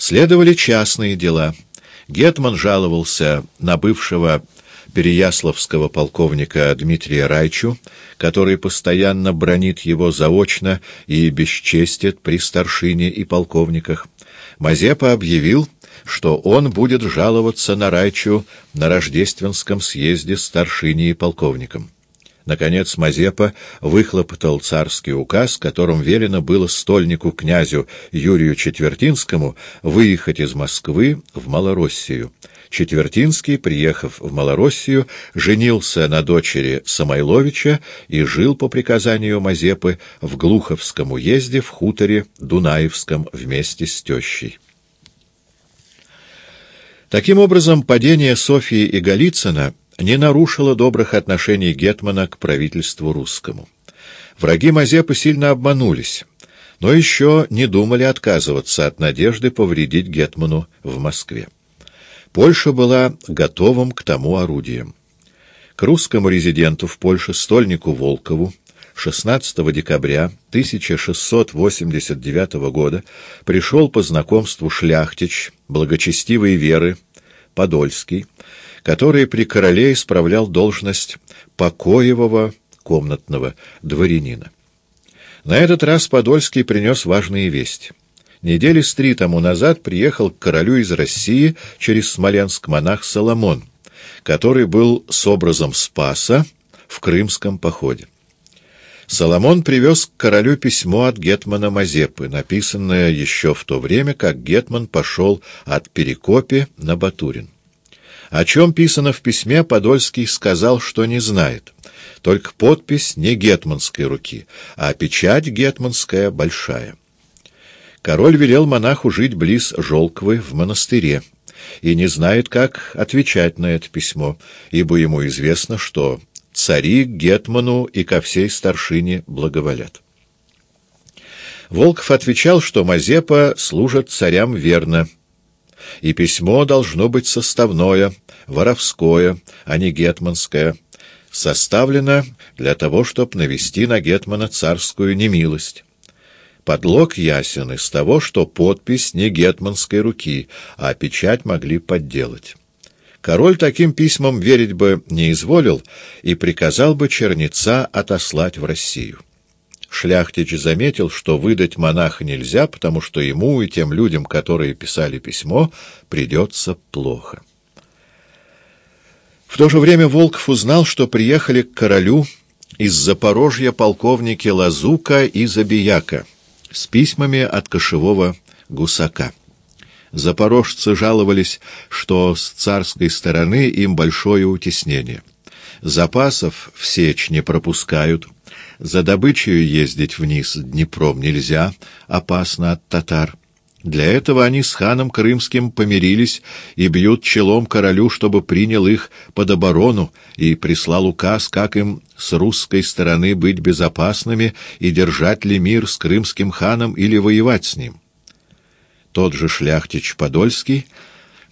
Следовали частные дела. Гетман жаловался на бывшего переяславского полковника Дмитрия Райчу, который постоянно бронит его заочно и бесчестит при старшине и полковниках. Мазепа объявил, что он будет жаловаться на Райчу на рождественском съезде старшине и полковникам. Наконец Мазепа выхлопотал царский указ, которым велено было стольнику князю Юрию Четвертинскому выехать из Москвы в Малороссию. Четвертинский, приехав в Малороссию, женился на дочери Самойловича и жил по приказанию Мазепы в Глуховском уезде в хуторе Дунаевском вместе с тещей. Таким образом, падение Софии и Голицына не нарушило добрых отношений Гетмана к правительству русскому. Враги Мазепы сильно обманулись, но еще не думали отказываться от надежды повредить Гетману в Москве. Польша была готовым к тому орудием. К русскому резиденту в Польше Стольнику Волкову 16 декабря 1689 года пришел по знакомству шляхтич, благочестивой веры, Подольский, который при короле исправлял должность покоевого комнатного дворянина. На этот раз Подольский принес важные вести. Недели с три тому назад приехал к королю из России через Смоленск монах Соломон, который был с образом Спаса в крымском походе. Соломон привез к королю письмо от Гетмана Мазепы, написанное еще в то время, как Гетман пошел от Перекопи на Батурин. О чем писано в письме, Подольский сказал, что не знает. Только подпись не гетманской руки, а печать гетманская большая. Король велел монаху жить близ Жолковы в монастыре и не знает, как отвечать на это письмо, ибо ему известно, что цари к Гетману и ко всей старшине благоволят. Волков отвечал, что Мазепа служит царям верно, и письмо должно быть составное, воровское, а не гетманское, составлено для того, чтобы навести на Гетмана царскую немилость. Подлог ясен из того, что подпись не гетманской руки, а печать могли подделать. Король таким письмам верить бы не изволил и приказал бы черница отослать в Россию. Шляхтич заметил, что выдать монаха нельзя, потому что ему и тем людям, которые писали письмо, придется плохо. В то же время Волков узнал, что приехали к королю из Запорожья полковники Лазука и Забияка с письмами от кошевого гусака. Запорожцы жаловались, что с царской стороны им большое утеснение. Запасов в сечь не пропускают, за добычей ездить вниз Днепром нельзя, опасно от татар. Для этого они с ханом Крымским помирились и бьют челом королю, чтобы принял их под оборону и прислал указ, как им с русской стороны быть безопасными и держать ли мир с крымским ханом или воевать с ним. Тот же шляхтич Подольский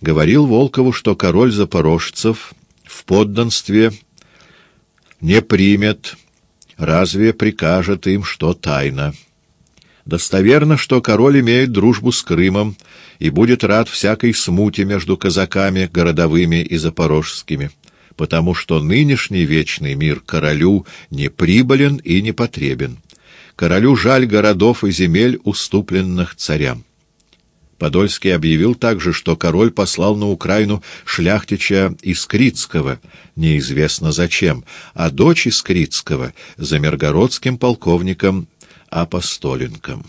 говорил Волкову, что король запорожцев в подданстве не примет, разве прикажет им, что тайно. Достоверно, что король имеет дружбу с Крымом и будет рад всякой смуте между казаками, городовыми и запорожскими, потому что нынешний вечный мир королю не прибылен и не потребен. Королю жаль городов и земель, уступленных царям. Подольский объявил также, что король послал на Украину шляхтича Искритского, неизвестно зачем, а дочь Искритского за миргородским полковником Апостоленком.